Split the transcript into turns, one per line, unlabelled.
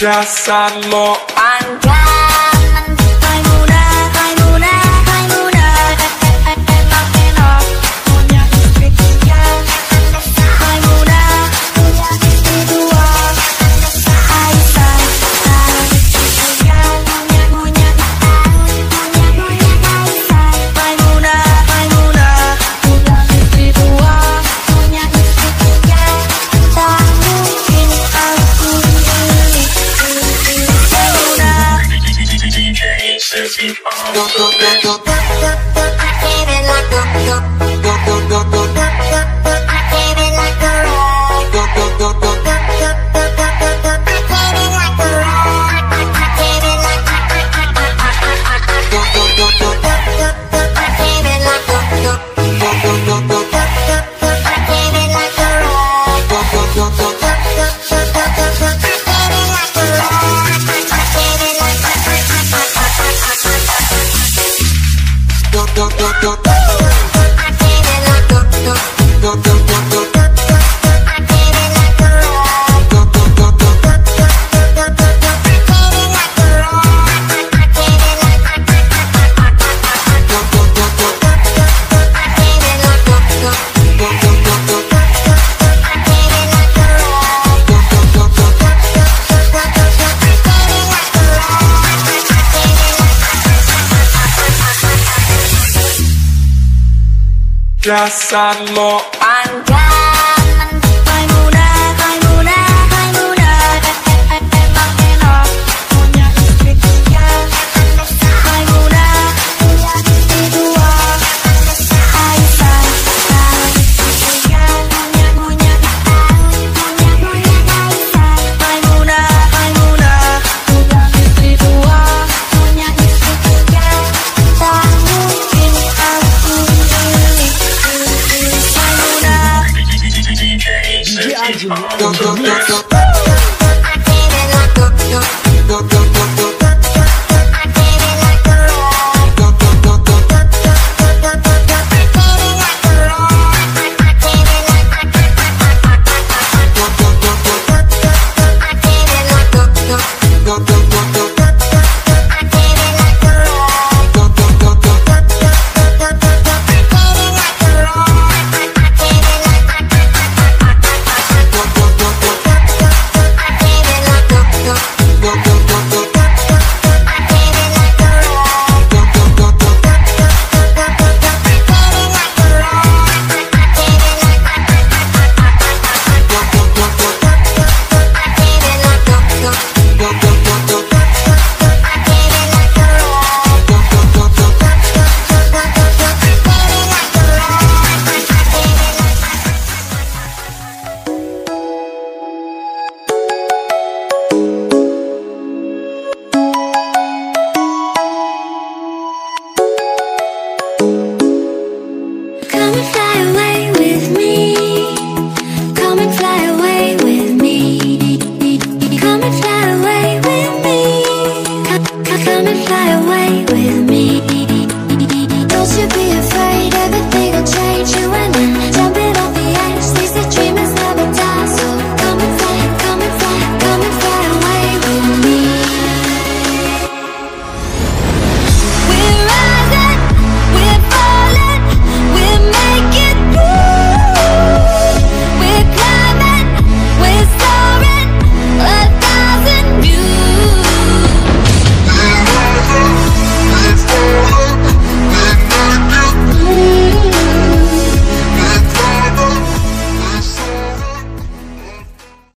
Dasar lo anjay keep on the bed. Just follow and
Andrés. away with me. Don't you be afraid.